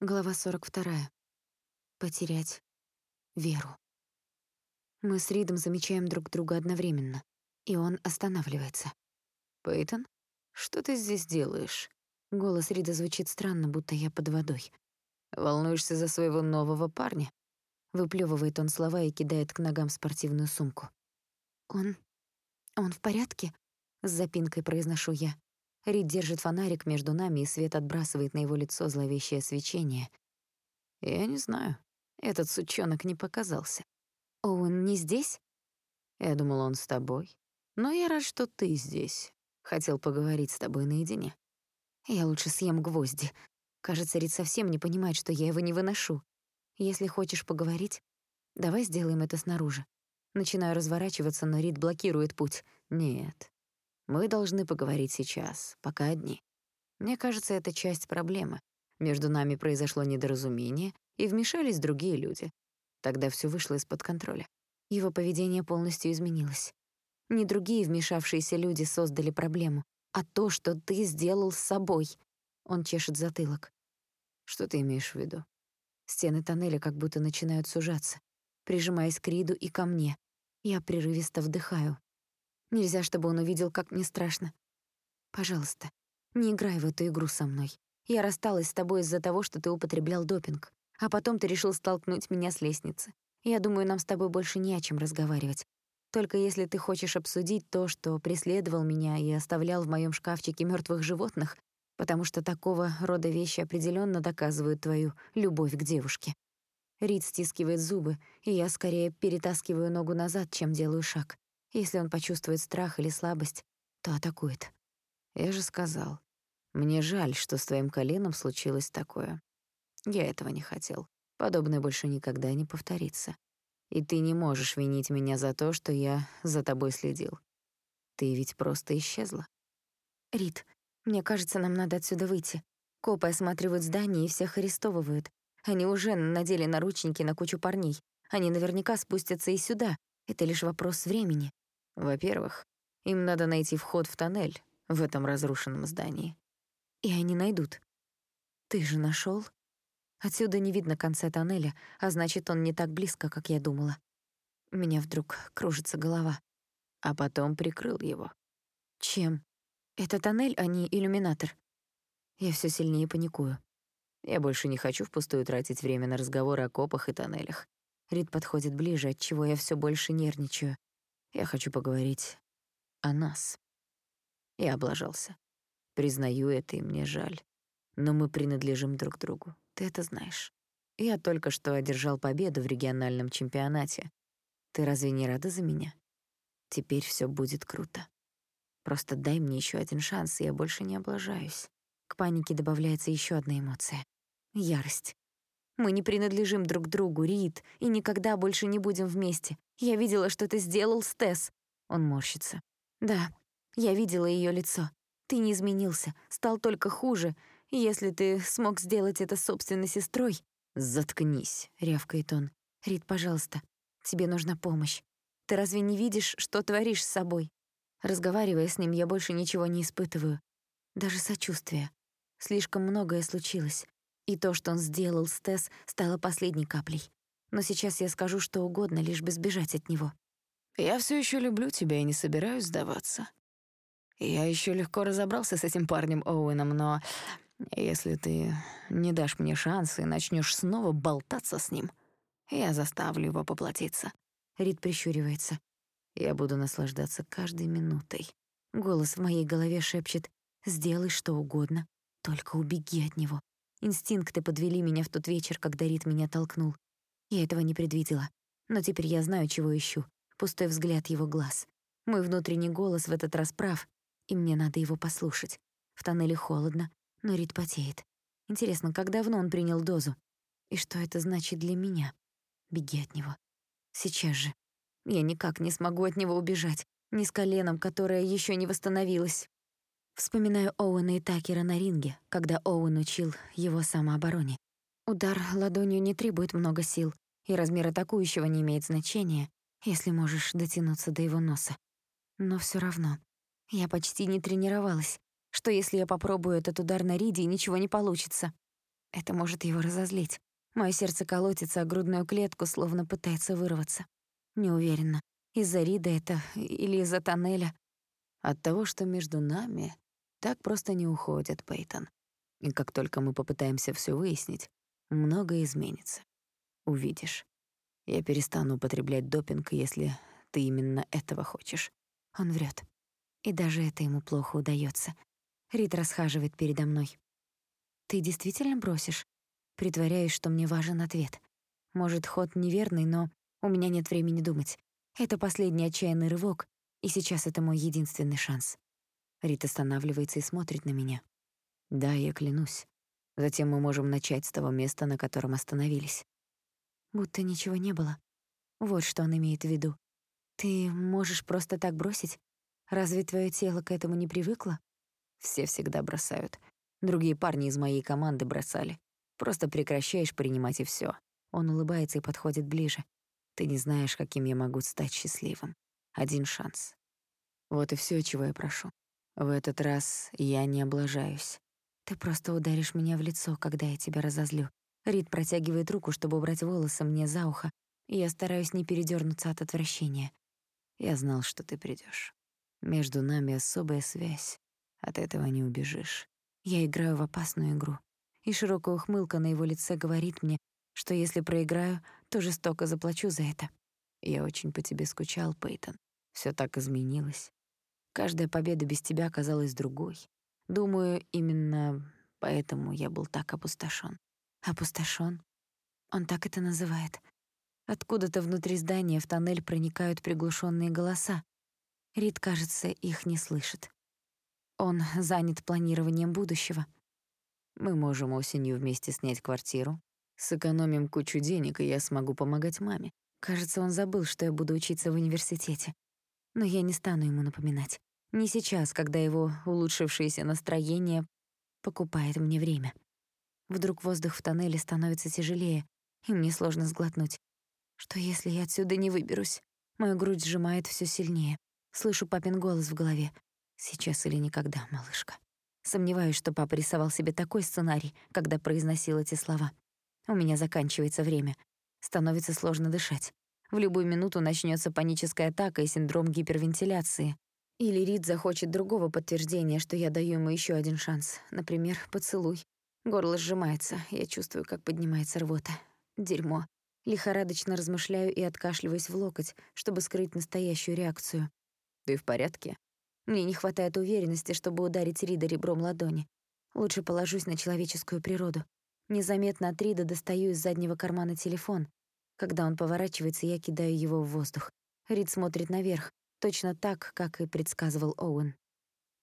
Глава 42. Потерять веру. Мы с Ридом замечаем друг друга одновременно, и он останавливается. «Пейтон, что ты здесь делаешь?» Голос Рида звучит странно, будто я под водой. «Волнуешься за своего нового парня?» Выплёвывает он слова и кидает к ногам спортивную сумку. «Он... он в порядке?» С запинкой произношу я. Рид держит фонарик между нами, и свет отбрасывает на его лицо зловещее свечение. «Я не знаю. Этот сучонок не показался». «Оуэн не здесь?» «Я думал, он с тобой. Но я рад, что ты здесь. Хотел поговорить с тобой наедине». «Я лучше съем гвозди. Кажется, Рид совсем не понимает, что я его не выношу. Если хочешь поговорить, давай сделаем это снаружи». Начинаю разворачиваться, но Рид блокирует путь. «Нет, мы должны поговорить сейчас, пока одни. Мне кажется, это часть проблемы. Между нами произошло недоразумение, и вмешались другие люди. Тогда все вышло из-под контроля. Его поведение полностью изменилось. Не другие вмешавшиеся люди создали проблему, а то, что ты сделал с собой. Он чешет затылок. Что ты имеешь в виду? Стены тоннеля как будто начинают сужаться, прижимаясь к Риду и ко мне. Я прерывисто вдыхаю. Нельзя, чтобы он увидел, как мне страшно. Пожалуйста, не играй в эту игру со мной. Я рассталась с тобой из-за того, что ты употреблял допинг, а потом ты решил столкнуть меня с лестницы. Я думаю, нам с тобой больше не о чем разговаривать. Только если ты хочешь обсудить то, что преследовал меня и оставлял в моем шкафчике мертвых животных, потому что такого рода вещи определенно доказывают твою любовь к девушке. Рид стискивает зубы, и я скорее перетаскиваю ногу назад, чем делаю шаг. Если он почувствует страх или слабость, то атакует. Я же сказал, мне жаль, что с твоим коленом случилось такое. Я этого не хотел. Подобное больше никогда не повторится. И ты не можешь винить меня за то, что я за тобой следил. Ты ведь просто исчезла. Рит, мне кажется, нам надо отсюда выйти. Копы осматривают здание и всех арестовывают. Они уже надели наручники на кучу парней. Они наверняка спустятся и сюда. Это лишь вопрос времени. Во-первых, им надо найти вход в тоннель в этом разрушенном здании. И они найдут. Ты же нашел? Отсюда не видно конца тоннеля, а значит, он не так близко, как я думала. У меня вдруг кружится голова. А потом прикрыл его. Чем? Это тоннель, а не иллюминатор. Я все сильнее паникую. Я больше не хочу впустую тратить время на разговоры о копах и тоннелях. Рид подходит ближе, от чего я все больше нервничаю. Я хочу поговорить о нас. Я облажался. Признаю это, и мне жаль. Но мы принадлежим друг другу. Ты это знаешь. Я только что одержал победу в региональном чемпионате. Ты разве не рада за меня? Теперь все будет круто. Просто дай мне еще один шанс, и я больше не облажаюсь. К панике добавляется еще одна эмоция — ярость. Мы не принадлежим друг другу, Рид, и никогда больше не будем вместе. Я видела, что ты сделал с Тесс. Он морщится. Да, я видела ее лицо. Ты не изменился, стал только хуже. Если ты смог сделать это собственной сестрой... Заткнись, рявкает он. Рид, пожалуйста, тебе нужна помощь. Ты разве не видишь, что творишь с собой? Разговаривая с ним, я больше ничего не испытываю. Даже сочувствия. Слишком многое случилось. И то, что он сделал с Тесс, стало последней каплей. Но сейчас я скажу что угодно, лишь бы сбежать от него. Я все еще люблю тебя и не собираюсь сдаваться. Я еще легко разобрался с этим парнем Оуэном, но если ты не дашь мне шанс и начнешь снова болтаться с ним, я заставлю его поплатиться. Рид прищуривается. Я буду наслаждаться каждой минутой. Голос в моей голове шепчет «Сделай что угодно, только убеги от него». Инстинкты подвели меня в тот вечер, когда Рит меня толкнул. Я этого не предвидела. Но теперь я знаю, чего ищу. Пустой взгляд его глаз. Мой внутренний голос в этот раз прав, и мне надо его послушать. В тоннеле холодно, но Рит потеет. Интересно, как давно он принял дозу? И что это значит для меня? Беги от него. Сейчас же. Я никак не смогу от него убежать. Ни с коленом, которое еще не восстановилось. Вспоминаю Оуэна и Такера на ринге, когда Оуэн учил его самообороне. Удар ладонью не требует много сил, и размер атакующего не имеет значения, если можешь дотянуться до его носа. Но все равно, я почти не тренировалась. Что если я попробую этот удар на риде, и ничего не получится? Это может его разозлить. Моё сердце колотится о грудную клетку, словно пытается вырваться. Не уверена, из-за Рида это или из-за тоннеля. От того, что между нами так просто не уходит, Пейтон. И как только мы попытаемся всё выяснить, многое изменится. Увидишь. Я перестану употреблять допинг, если ты именно этого хочешь. Он врет. И даже это ему плохо удаётся. Рид расхаживает передо мной. Ты действительно бросишь? Притворяюсь, что мне важен ответ. Может, ход неверный, но у меня нет времени думать. Это последний отчаянный рывок, и сейчас это мой единственный шанс. Рит останавливается и смотрит на меня. Да, я клянусь. Затем мы можем начать с того места, на котором остановились. Будто ничего не было. Вот что он имеет в виду. Ты можешь просто так бросить? Разве твое тело к этому не привыкло? Все всегда бросают. Другие парни из моей команды бросали. Просто прекращаешь принимать и все. Он улыбается и подходит ближе. Ты не знаешь, каким я могу стать счастливым. Один шанс. Вот и все, чего я прошу. В этот раз я не облажаюсь. Ты просто ударишь меня в лицо, когда я тебя разозлю. Рид протягивает руку, чтобы убрать волосы мне за ухо, и я стараюсь не передернуться от отвращения. Я знал, что ты придешь. Между нами особая связь. От этого не убежишь. Я играю в опасную игру. И широкая ухмылка на его лице говорит мне, что если проиграю, то жестоко заплачу за это. Я очень по тебе скучал, Пейтон. Все так изменилось. Каждая победа без тебя казалась другой. Думаю, именно поэтому я был так опустошен. Опустошен? Он так это называет. Откуда-то внутри здания в тоннель проникают приглушенные голоса. Рид, кажется, их не слышит. Он занят планированием будущего. Мы можем осенью вместе снять квартиру, сэкономим кучу денег, и я смогу помогать маме. Кажется, он забыл, что я буду учиться в университете. Но я не стану ему напоминать. Не сейчас, когда его улучшившееся настроение покупает мне время. Вдруг воздух в тоннеле становится тяжелее, и мне сложно сглотнуть. Что если я отсюда не выберусь? Мою грудь сжимает все сильнее. Слышу папин голос в голове. Сейчас или никогда, малышка. Сомневаюсь, что папа рисовал себе такой сценарий, когда произносил эти слова. У меня заканчивается время. Становится сложно дышать. В любую минуту начнется паническая атака и синдром гипервентиляции. Или Рид захочет другого подтверждения, что я даю ему еще один шанс. Например, поцелуй. Горло сжимается, я чувствую, как поднимается рвота. Дерьмо. Лихорадочно размышляю и откашливаюсь в локоть, чтобы скрыть настоящую реакцию. «Ты в порядке?» Мне не хватает уверенности, чтобы ударить Рида ребром ладони. Лучше положусь на человеческую природу. Незаметно от Рида достаю из заднего кармана телефон. Когда он поворачивается, я кидаю его в воздух. Рид смотрит наверх, точно так, как и предсказывал Оуэн.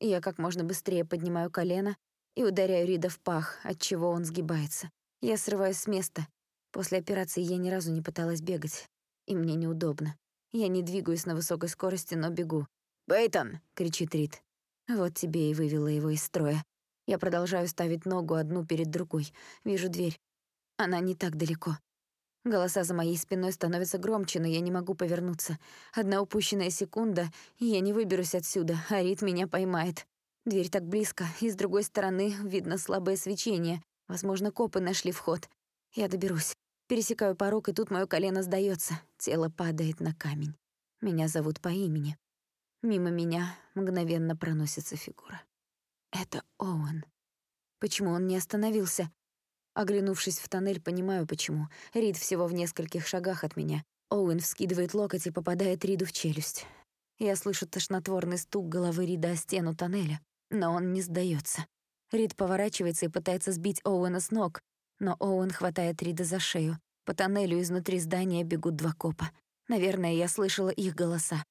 Я как можно быстрее поднимаю колено и ударяю Рида в пах, от чего он сгибается. Я срываюсь с места. После операции я ни разу не пыталась бегать, и мне неудобно. Я не двигаюсь на высокой скорости, но бегу. «Бейтон!» — кричит Рид. Вот тебе и вывела его из строя. Я продолжаю ставить ногу одну перед другой. Вижу дверь. Она не так далеко. Голоса за моей спиной становятся громче, но я не могу повернуться. Одна упущенная секунда, и я не выберусь отсюда, а Рид меня поймает. Дверь так близко, и с другой стороны видно слабое свечение. Возможно, копы нашли вход. Я доберусь. Пересекаю порог, и тут мое колено сдается. Тело падает на камень. Меня зовут по имени. Мимо меня мгновенно проносится фигура. Это Оуэн. Почему он не остановился? Оглянувшись в тоннель, понимаю, почему. Рид всего в нескольких шагах от меня. Оуэн вскидывает локоть и попадает Риду в челюсть. Я слышу тошнотворный стук головы Рида о стену тоннеля, но он не сдается. Рид поворачивается и пытается сбить Оуэна с ног, но Оуэн хватает Рида за шею. По тоннелю изнутри здания бегут два копа. Наверное, я слышала их голоса.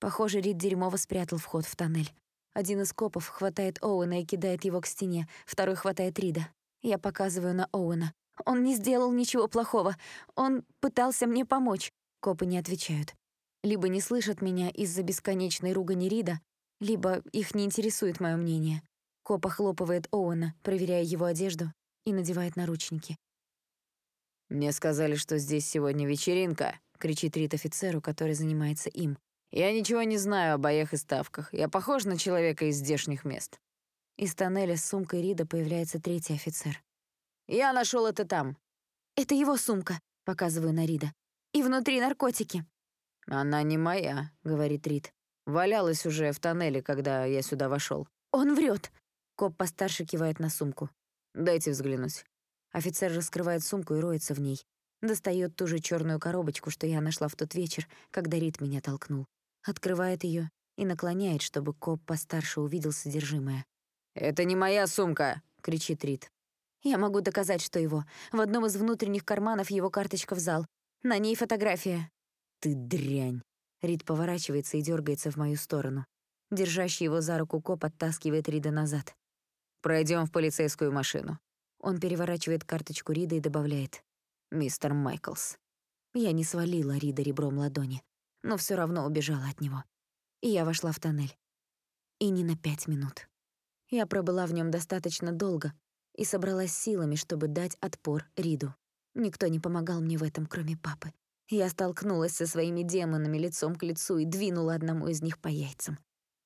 Похоже, Рид дерьмово спрятал вход в тоннель. Один из копов хватает Оуэна и кидает его к стене, второй хватает Рида. Я показываю на Оуэна. «Он не сделал ничего плохого. Он пытался мне помочь». Копы не отвечают. Либо не слышат меня из-за бесконечной ругани Рида, либо их не интересует мое мнение. Коп охлопывает Оуэна, проверяя его одежду, и надевает наручники. «Мне сказали, что здесь сегодня вечеринка», — кричит Рид офицеру, который занимается им. Я ничего не знаю о боях и ставках. Я похож на человека из здешних мест». Из тоннеля с сумкой Рида появляется третий офицер. Я нашел это там». «Это его сумка», — показываю на Рида. «И внутри наркотики». «Она не моя», — говорит Рид. «Валялась уже в тоннеле, когда я сюда вошел. «Он врет. Коп постарше кивает на сумку. «Дайте взглянуть». Офицер раскрывает сумку и роется в ней. Достает ту же черную коробочку, что я нашла в тот вечер, когда Рид меня толкнул. Открывает ее и наклоняет, чтобы коп постарше увидел содержимое. «Это не моя сумка!» — кричит Рид. Я могу доказать, что его. В одном из внутренних карманов его карточка в зал. На ней фотография. «Ты дрянь!» Рид поворачивается и дергается в мою сторону. Держащий его за руку коп оттаскивает Рида назад. Пройдем в полицейскую машину». Он переворачивает карточку Рида и добавляет. «Мистер Майклс». Я не свалила Рида ребром ладони, но все равно убежала от него. И я вошла в тоннель. И не на пять минут. Я пробыла в нем достаточно долго и собралась силами, чтобы дать отпор Риду. Никто не помогал мне в этом, кроме папы. Я столкнулась со своими демонами лицом к лицу и двинула одному из них по яйцам.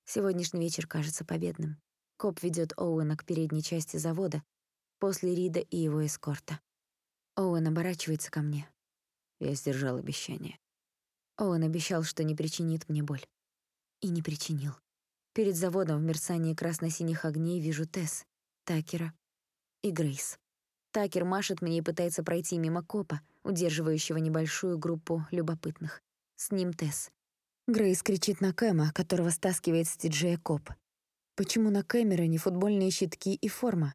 Сегодняшний вечер кажется победным. Коп ведет Оуэна к передней части завода, после Рида и его эскорта. Оуэн оборачивается ко мне. Я сдержал обещание. Оуэн обещал, что не причинит мне боль. И не причинил. Перед заводом в мерцании красно-синих огней вижу Тесс, Такера и Грейс. Такер машет мне и пытается пройти мимо копа, удерживающего небольшую группу любопытных. С ним Тесс. Грейс кричит на Кэма, которого стаскивает с диджея коп. Почему на Кэмероне футбольные щитки и форма?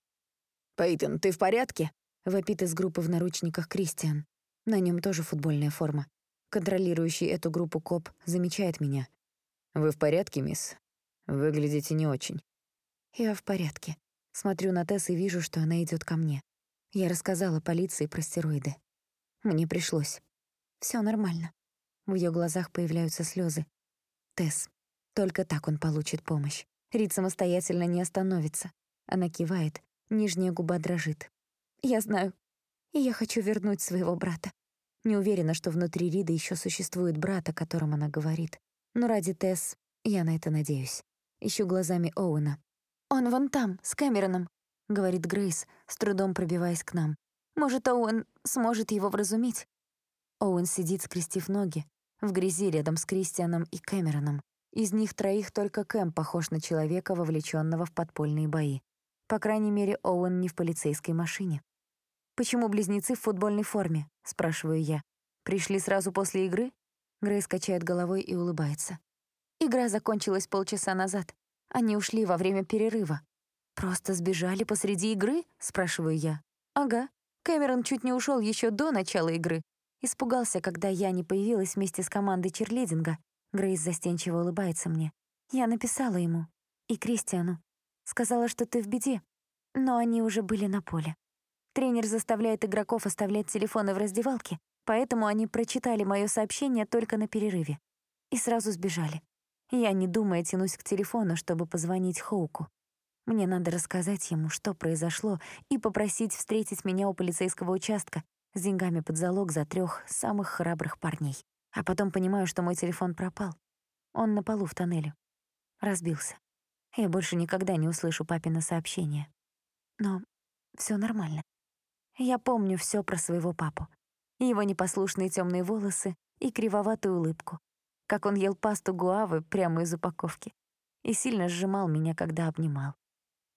«Пейтон, ты в порядке?» — вопит из группы в наручниках Кристиан. На нем тоже футбольная форма. Контролирующий эту группу коп замечает меня. «Вы в порядке, мисс? Выглядите не очень». «Я в порядке». Смотрю на Тесс и вижу, что она идет ко мне. Я рассказала полиции про стероиды. Мне пришлось. Все нормально. В ее глазах появляются слезы. Тесс. Только так он получит помощь. Рид самостоятельно не остановится. Она кивает, нижняя губа дрожит. «Я знаю. И я хочу вернуть своего брата. Не уверена, что внутри Рида еще существует брат, о котором она говорит. Но ради Тесс я на это надеюсь. Ищу глазами Оуэна. «Он вон там, с Кэмероном», — говорит Грейс, с трудом пробиваясь к нам. «Может, Оуэн сможет его вразумить?» Оуэн сидит, скрестив ноги, в грязи рядом с Кристианом и Кэмероном. Из них троих только Кэм похож на человека, вовлеченного в подпольные бои. По крайней мере, Оуэн не в полицейской машине. «Почему близнецы в футбольной форме?» — спрашиваю я. «Пришли сразу после игры?» Грейс качает головой и улыбается. «Игра закончилась полчаса назад. Они ушли во время перерыва». «Просто сбежали посреди игры?» — спрашиваю я. «Ага. Кэмерон чуть не ушел еще до начала игры. Испугался, когда я не появилась вместе с командой черлидинга, Грейс застенчиво улыбается мне. Я написала ему. И Кристиану. Сказала, что ты в беде. Но они уже были на поле. Тренер заставляет игроков оставлять телефоны в раздевалке, поэтому они прочитали мое сообщение только на перерыве. И сразу сбежали. Я, не думая, тянусь к телефону, чтобы позвонить Хоуку. Мне надо рассказать ему, что произошло, и попросить встретить меня у полицейского участка с деньгами под залог за трех самых храбрых парней. А потом понимаю, что мой телефон пропал. Он на полу в тоннеле. Разбился. Я больше никогда не услышу папина сообщение. Но все нормально. Я помню все про своего папу. Его непослушные темные волосы и кривоватую улыбку. Как он ел пасту гуавы прямо из упаковки. И сильно сжимал меня, когда обнимал.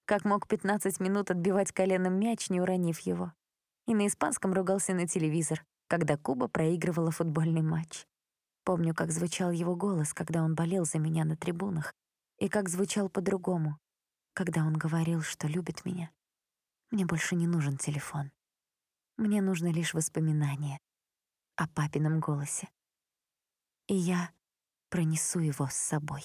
Как мог 15 минут отбивать коленом мяч, не уронив его. И на испанском ругался на телевизор, когда Куба проигрывала футбольный матч. Помню, как звучал его голос, когда он болел за меня на трибунах, и как звучал по-другому, когда он говорил, что любит меня. Мне больше не нужен телефон. Мне нужно лишь воспоминание о папином голосе. И я пронесу его с собой.